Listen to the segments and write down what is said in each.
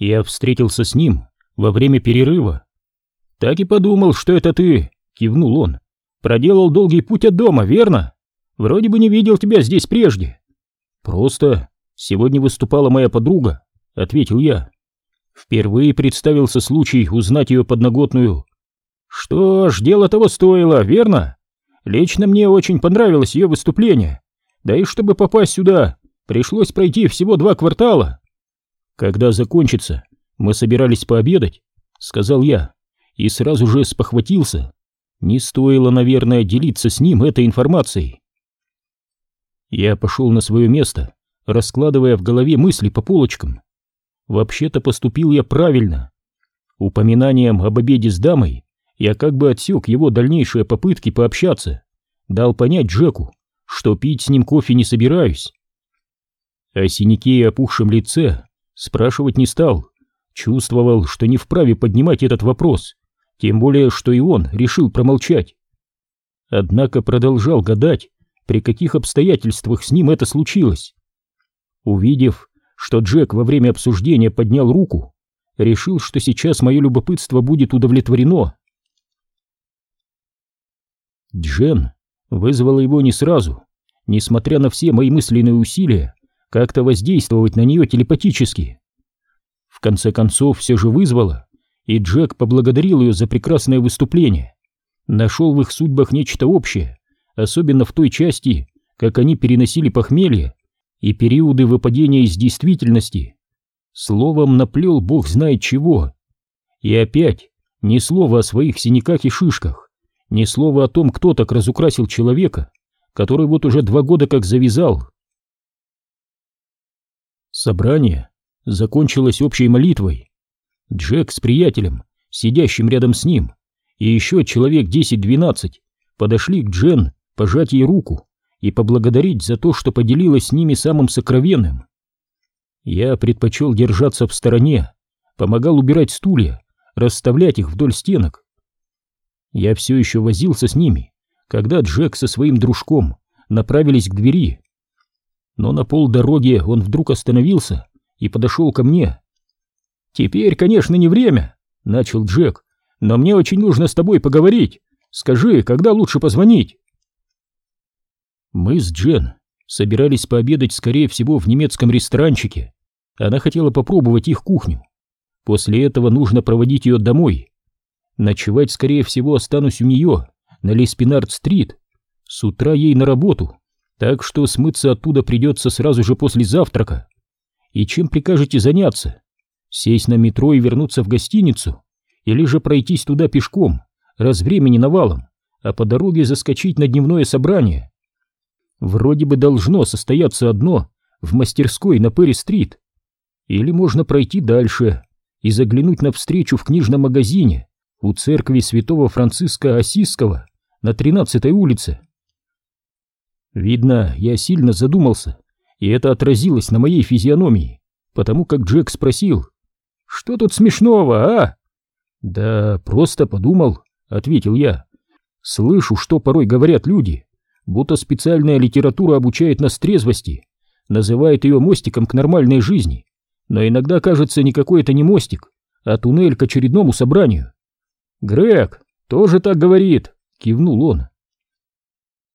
Я встретился с ним во время перерыва. «Так и подумал, что это ты», — кивнул он. «Проделал долгий путь от дома, верно? Вроде бы не видел тебя здесь прежде». «Просто сегодня выступала моя подруга», — ответил я. Впервые представился случай узнать ее подноготную. «Что ж, дело того стоило, верно? Лично мне очень понравилось ее выступление. Да и чтобы попасть сюда, пришлось пройти всего два квартала». «Когда закончится, мы собирались пообедать», — сказал я, и сразу же спохватился. Не стоило, наверное, делиться с ним этой информацией. Я пошел на свое место, раскладывая в голове мысли по полочкам. Вообще-то поступил я правильно. Упоминанием об обеде с дамой я как бы отсек его дальнейшие попытки пообщаться, дал понять Джеку, что пить с ним кофе не собираюсь. О синяке и опухшем лице спрашивать не стал, чувствовал, что не вправе поднимать этот вопрос, тем более, что и он решил промолчать. Однако продолжал гадать, при каких обстоятельствах с ним это случилось. Увидев, что Джек во время обсуждения поднял руку, решил, что сейчас мое любопытство будет удовлетворено. Джен вызвала его не сразу, несмотря на все мои мысленные усилия, как-то воздействовать на нее телепатически. В конце концов, все же вызвала, и Джек поблагодарил ее за прекрасное выступление. Нашел в их судьбах нечто общее, особенно в той части, как они переносили похмелье и периоды выпадения из действительности. Словом, наплел бог знает чего. И опять ни слова о своих синяках и шишках, ни слова о том, кто так разукрасил человека, который вот уже два года как завязал. Собрание закончилось общей молитвой. Джек с приятелем, сидящим рядом с ним, и еще человек 10-12 подошли к Джен пожать ей руку и поблагодарить за то, что поделилась с ними самым сокровенным. Я предпочел держаться в стороне, помогал убирать стулья, расставлять их вдоль стенок. Я все еще возился с ними, когда Джек со своим дружком направились к двери. Но на полдороги он вдруг остановился и подошел ко мне. «Теперь, конечно, не время», — начал Джек, — «но мне очень нужно с тобой поговорить. Скажи, когда лучше позвонить?» Мы с Джен собирались пообедать, скорее всего, в немецком ресторанчике. Она хотела попробовать их кухню. После этого нужно проводить ее домой. Ночевать, скорее всего, останусь у нее, на Леспинард-стрит. С утра ей на работу, так что смыться оттуда придется сразу же после завтрака. И чем прикажете заняться? Сесть на метро и вернуться в гостиницу? Или же пройтись туда пешком, раз времени навалом, а по дороге заскочить на дневное собрание? Вроде бы должно состояться одно в мастерской на Перри-стрит. Или можно пройти дальше и заглянуть на встречу в книжном магазине у церкви святого Франциска Осиского на 13-й улице. Видно, я сильно задумался, и это отразилось на моей физиономии, потому как Джек спросил, «Что тут смешного, а?» «Да просто подумал», — ответил я. «Слышу, что порой говорят люди, будто специальная литература обучает нас трезвости, называет ее мостиком к нормальной жизни, но иногда кажется никакой это не мостик, а туннель к очередному собранию». «Грег тоже так говорит», — кивнул он.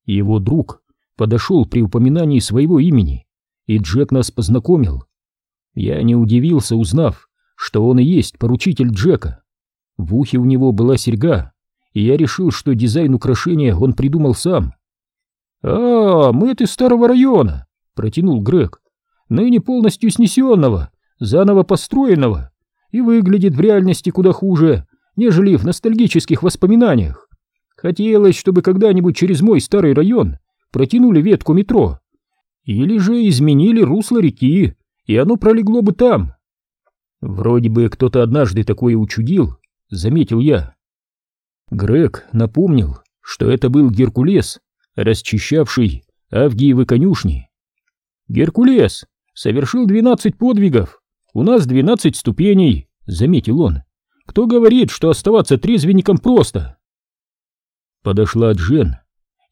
Его друг подошел при упоминании своего имени, и Джек нас познакомил. Я не удивился, узнав, что он и есть поручитель Джека. В ухе у него была серьга, и я решил, что дизайн украшения он придумал сам. «А, мы из старого района», — протянул Грег, «ныне полностью снесенного, заново построенного, и выглядит в реальности куда хуже, нежели в ностальгических воспоминаниях. Хотелось, чтобы когда-нибудь через мой старый район протянули ветку метро, или же изменили русло реки, и оно пролегло бы там, Вроде бы кто-то однажды такое учудил, заметил я. Грег напомнил, что это был Геркулес, расчищавший Авгиевы конюшни. Геркулес совершил двенадцать подвигов, у нас двенадцать ступеней, заметил он. Кто говорит, что оставаться трезвенником просто? Подошла Джен.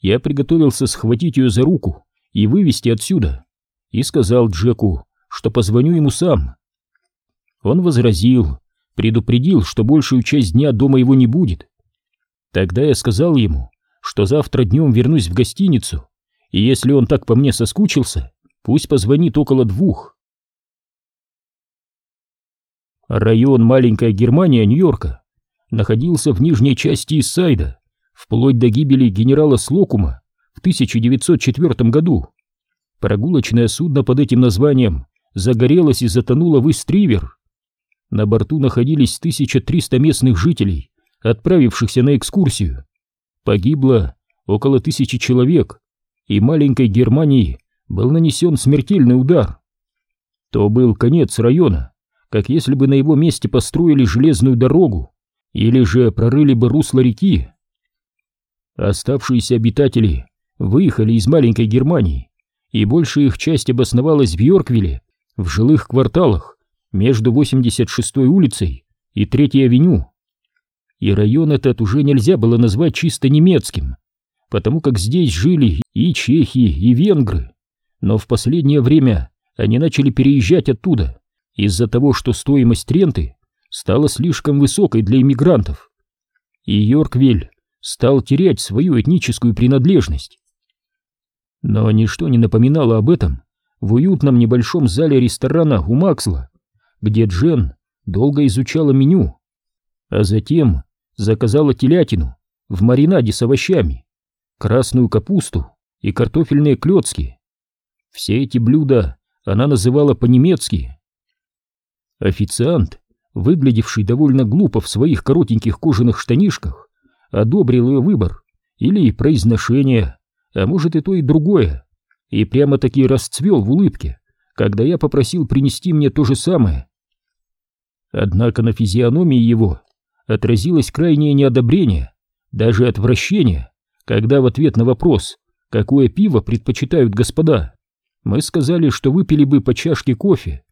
Я приготовился схватить ее за руку и вывести отсюда. И сказал Джеку, что позвоню ему сам. Он возразил, предупредил, что большую часть дня дома его не будет. Тогда я сказал ему, что завтра днем вернусь в гостиницу, и если он так по мне соскучился, пусть позвонит около двух. Район Маленькая Германия Нью-Йорка находился в нижней части Иссайда, вплоть до гибели генерала Слокума в 1904 году. Прогулочное судно под этим названием загорелось и затонуло в Истривер. На борту находились 1300 местных жителей, отправившихся на экскурсию. Погибло около тысячи человек, и маленькой Германии был нанесен смертельный удар. То был конец района, как если бы на его месте построили железную дорогу или же прорыли бы русло реки. Оставшиеся обитатели выехали из маленькой Германии, и большая их часть обосновалась в Йорквилле, в жилых кварталах между 86-й улицей и 3-й авеню. И район этот уже нельзя было назвать чисто немецким, потому как здесь жили и чехи, и венгры, но в последнее время они начали переезжать оттуда из-за того, что стоимость ренты стала слишком высокой для иммигрантов. И Йорквиль стал терять свою этническую принадлежность. Но ничто не напоминало об этом в уютном небольшом зале ресторана у Максла, где Джен долго изучала меню, а затем заказала телятину в маринаде с овощами, красную капусту и картофельные клетки. Все эти блюда она называла по-немецки. Официант, выглядевший довольно глупо в своих коротеньких кожаных штанишках, одобрил ее выбор или произношение, а может и то и другое, и прямо-таки расцвел в улыбке, когда я попросил принести мне то же самое. Однако на физиономии его отразилось крайнее неодобрение, даже отвращение, когда в ответ на вопрос, какое пиво предпочитают господа, мы сказали, что выпили бы по чашке кофе.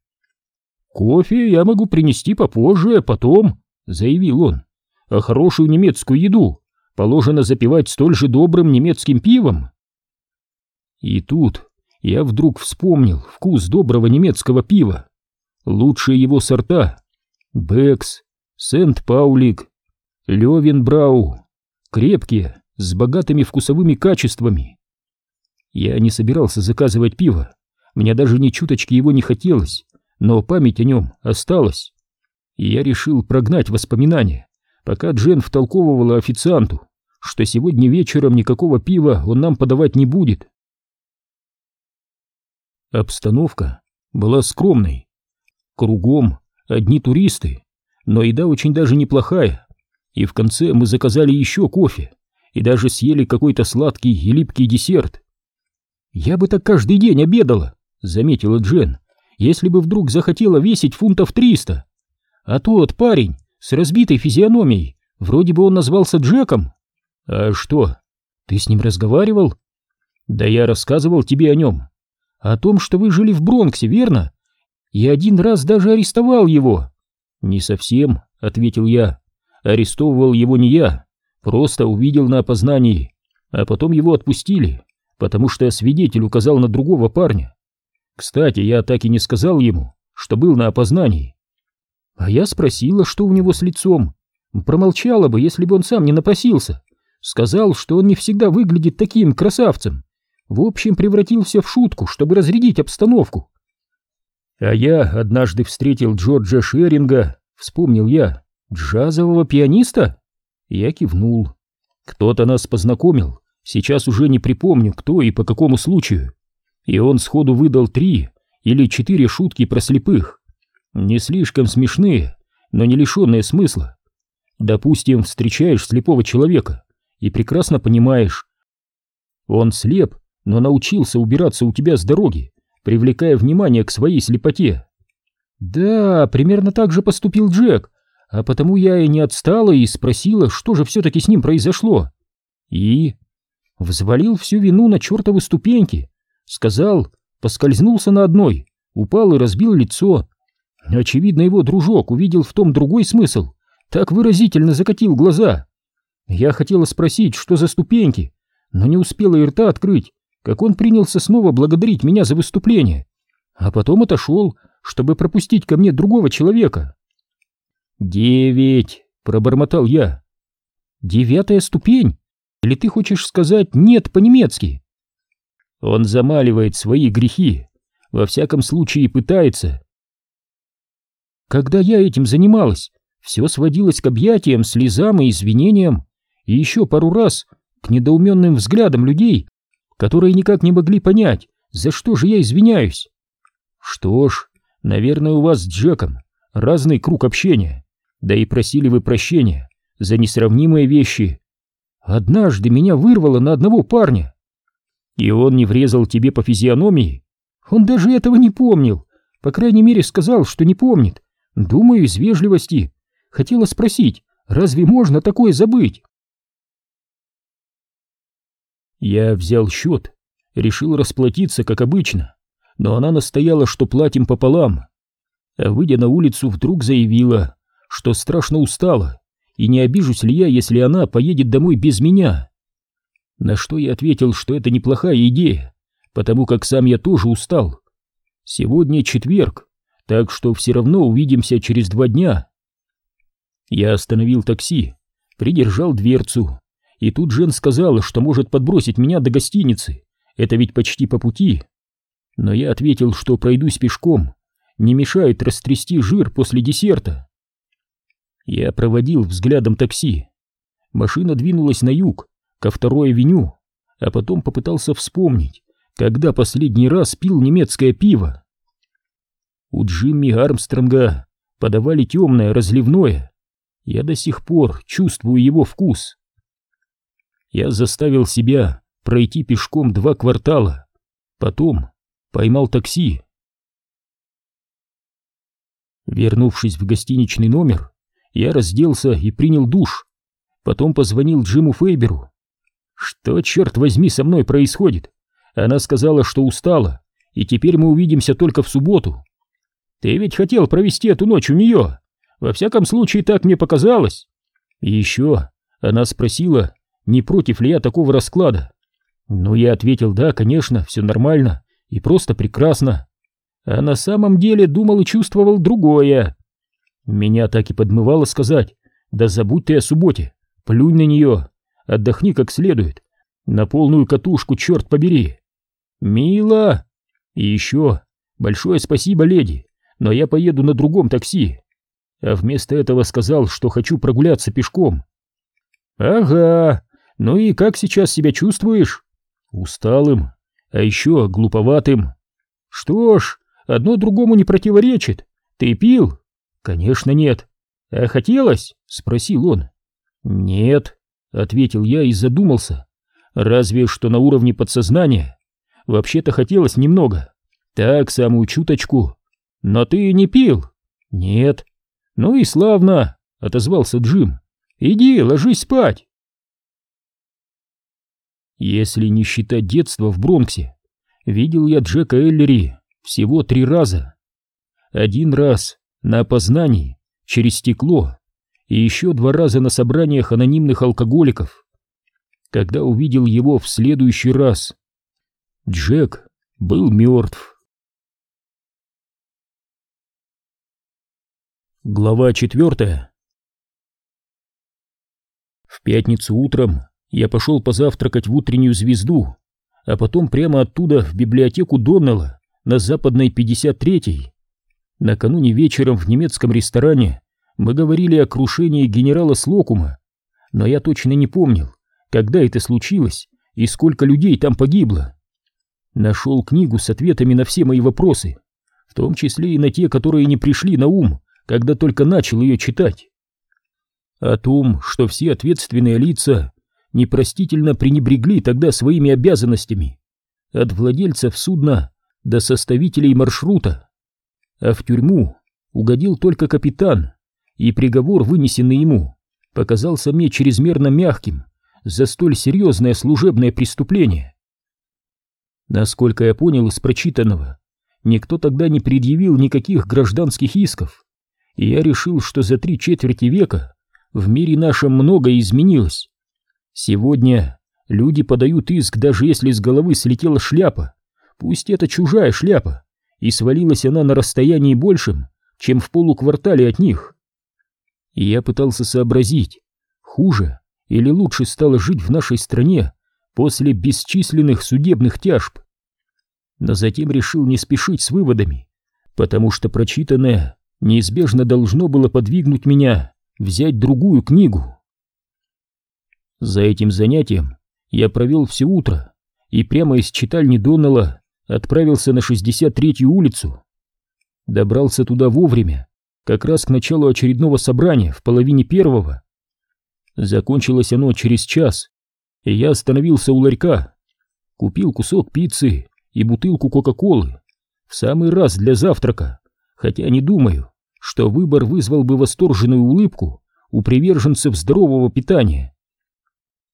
«Кофе я могу принести попозже, потом», — заявил он, — «а хорошую немецкую еду положено запивать столь же добрым немецким пивом». И тут я вдруг вспомнил вкус доброго немецкого пива, лучшие его сорта — Бекс, Сент-Паулик, Левенбрау, крепкие, с богатыми вкусовыми качествами. Я не собирался заказывать пиво, мне даже ни чуточки его не хотелось, но память о нем осталась. И я решил прогнать воспоминания, пока Джен втолковывала официанту, что сегодня вечером никакого пива он нам подавать не будет. Обстановка была скромной. Кругом одни туристы, но еда очень даже неплохая. И в конце мы заказали еще кофе и даже съели какой-то сладкий и липкий десерт. «Я бы так каждый день обедала», — заметила Джен, «если бы вдруг захотела весить фунтов триста. А тот парень с разбитой физиономией, вроде бы он назвался Джеком». «А что, ты с ним разговаривал?» «Да я рассказывал тебе о нем. О том, что вы жили в Бронксе, верно? И один раз даже арестовал его». «Не совсем», — ответил я. «Арестовывал его не я, просто увидел на опознании, а потом его отпустили, потому что свидетель указал на другого парня. Кстати, я так и не сказал ему, что был на опознании. А я спросила, что у него с лицом. Промолчала бы, если бы он сам не напросился. Сказал, что он не всегда выглядит таким красавцем. В общем, превратился в шутку, чтобы разрядить обстановку. А я однажды встретил Джорджа Шеринга, вспомнил я, джазового пианиста. Я кивнул. Кто-то нас познакомил, сейчас уже не припомню, кто и по какому случаю. И он сходу выдал три или четыре шутки про слепых. Не слишком смешные, но не лишенные смысла. Допустим, встречаешь слепого человека и прекрасно понимаешь. Он слеп, но научился убираться у тебя с дороги привлекая внимание к своей слепоте. Да, примерно так же поступил Джек, а потому я и не отстала и спросила, что же все-таки с ним произошло. И взвалил всю вину на чертовы ступеньки. Сказал, поскользнулся на одной, упал и разбил лицо. Очевидно, его дружок увидел в том другой смысл, так выразительно закатил глаза. Я хотела спросить, что за ступеньки, но не успела и рта открыть, как он принялся снова благодарить меня за выступление, а потом отошел, чтобы пропустить ко мне другого человека. «Девять!» — пробормотал я. «Девятая ступень? Или ты хочешь сказать «нет» по-немецки?» Он замаливает свои грехи, во всяком случае пытается. Когда я этим занималась, все сводилось к объятиям, слезам и извинениям, и еще пару раз к недоуменным взглядам людей, которые никак не могли понять, за что же я извиняюсь. Что ж, наверное, у вас с Джеком разный круг общения, да и просили вы прощения за несравнимые вещи. Однажды меня вырвало на одного парня, и он не врезал тебе по физиономии. Он даже этого не помнил, по крайней мере сказал, что не помнит. Думаю, из вежливости. Хотела спросить, разве можно такое забыть? Я взял счет, решил расплатиться, как обычно, но она настояла, что платим пополам. А выйдя на улицу, вдруг заявила, что страшно устала, и не обижусь ли я, если она поедет домой без меня. На что я ответил, что это неплохая идея, потому как сам я тоже устал. Сегодня четверг, так что все равно увидимся через два дня. Я остановил такси, придержал дверцу, и тут Жен сказала, что может подбросить меня до гостиницы. Это ведь почти по пути. Но я ответил, что пройдусь пешком. Не мешает растрясти жир после десерта. Я проводил взглядом такси. Машина двинулась на юг, ко второй авеню, а потом попытался вспомнить, когда последний раз пил немецкое пиво. У Джимми Армстронга подавали темное, разливное. Я до сих пор чувствую его вкус я заставил себя пройти пешком два квартала, потом поймал такси. Вернувшись в гостиничный номер, я разделся и принял душ, потом позвонил Джиму Фейберу. Что, черт возьми, со мной происходит? Она сказала, что устала, и теперь мы увидимся только в субботу. Ты ведь хотел провести эту ночь у нее. Во всяком случае, так мне показалось. И еще она спросила, не против ли я такого расклада. Но я ответил, да, конечно, все нормально и просто прекрасно. А на самом деле думал и чувствовал другое. Меня так и подмывало сказать, да забудь ты о субботе, плюнь на нее, отдохни как следует, на полную катушку, черт побери. Мило! И еще большое спасибо, леди, но я поеду на другом такси. А вместо этого сказал, что хочу прогуляться пешком. Ага, ну и как сейчас себя чувствуешь? Усталым, а еще глуповатым. Что ж, одно другому не противоречит. Ты пил? Конечно, нет. А хотелось? Спросил он. Нет, ответил я и задумался. Разве что на уровне подсознания. Вообще-то хотелось немного. Так, самую чуточку. Но ты не пил? Нет. Ну и славно, отозвался Джим. Иди, ложись спать. Если не считать детства в Бронксе, видел я Джека Эллери всего три раза. Один раз на опознании, через стекло, и еще два раза на собраниях анонимных алкоголиков. Когда увидел его в следующий раз, Джек был мертв. Глава четвертая В пятницу утром я пошел позавтракать в утреннюю звезду, а потом прямо оттуда в библиотеку Доннелла на западной 53-й. Накануне вечером в немецком ресторане мы говорили о крушении генерала Слокума, но я точно не помнил, когда это случилось и сколько людей там погибло. Нашел книгу с ответами на все мои вопросы, в том числе и на те, которые не пришли на ум, когда только начал ее читать. О том, что все ответственные лица непростительно пренебрегли тогда своими обязанностями, от владельцев судна до составителей маршрута. А в тюрьму угодил только капитан, и приговор, вынесенный ему, показался мне чрезмерно мягким за столь серьезное служебное преступление. Насколько я понял из прочитанного, никто тогда не предъявил никаких гражданских исков, и я решил, что за три четверти века в мире нашем многое изменилось. Сегодня люди подают иск, даже если с головы слетела шляпа, пусть это чужая шляпа, и свалилась она на расстоянии большем, чем в полуквартале от них. И я пытался сообразить, хуже или лучше стало жить в нашей стране после бесчисленных судебных тяжб. Но затем решил не спешить с выводами, потому что прочитанное неизбежно должно было подвигнуть меня взять другую книгу. За этим занятием я провел все утро и прямо из читальни Доннелла отправился на 63-ю улицу. Добрался туда вовремя, как раз к началу очередного собрания в половине первого. Закончилось оно через час, и я остановился у ларька, купил кусок пиццы и бутылку Кока-Колы в самый раз для завтрака, хотя не думаю, что выбор вызвал бы восторженную улыбку у приверженцев здорового питания.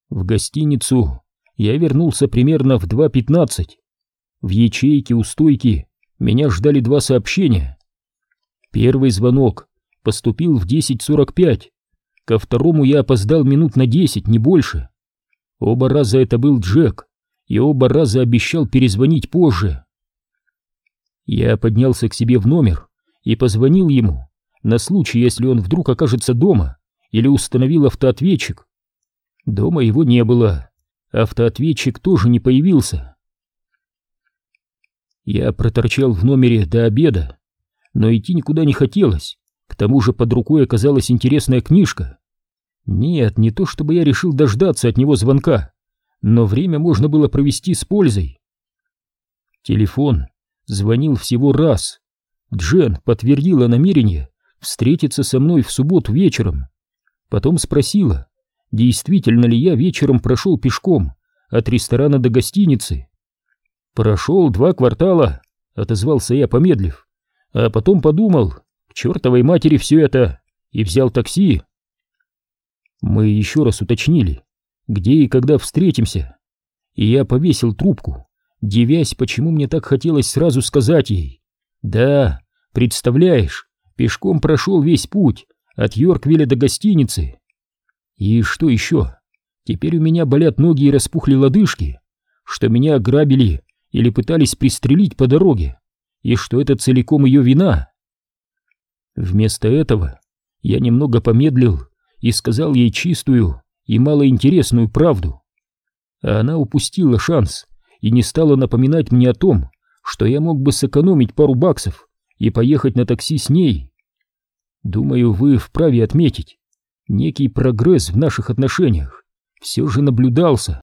В гостиницу я вернулся примерно в 2.15. В ячейке у стойки меня ждали два сообщения. Первый звонок поступил в 10.45, ко второму я опоздал минут на 10, не больше. Оба раза это был Джек, и оба раза обещал перезвонить позже. Я поднялся к себе в номер и позвонил ему, на случай, если он вдруг окажется дома или установил автоответчик. Дома его не было, автоответчик тоже не появился. Я проторчал в номере до обеда, но идти никуда не хотелось, к тому же под рукой оказалась интересная книжка. Нет, не то чтобы я решил дождаться от него звонка, но время можно было провести с пользой. Телефон звонил всего раз. Джен подтвердила намерение встретиться со мной в субботу вечером. Потом спросила, действительно ли я вечером прошел пешком от ресторана до гостиницы. «Прошел два квартала», — отозвался я, помедлив, а потом подумал, к чертовой матери все это, и взял такси. Мы еще раз уточнили, где и когда встретимся, и я повесил трубку, девясь, почему мне так хотелось сразу сказать ей. Да, представляешь, пешком прошел весь путь от Йорквилля до гостиницы. И что еще? Теперь у меня болят ноги и распухли лодыжки, что меня ограбили или пытались пристрелить по дороге, и что это целиком ее вина. Вместо этого я немного помедлил и сказал ей чистую и малоинтересную правду. А она упустила шанс и не стала напоминать мне о том, что я мог бы сэкономить пару баксов и поехать на такси с ней. Думаю, вы вправе отметить, некий прогресс в наших отношениях все же наблюдался.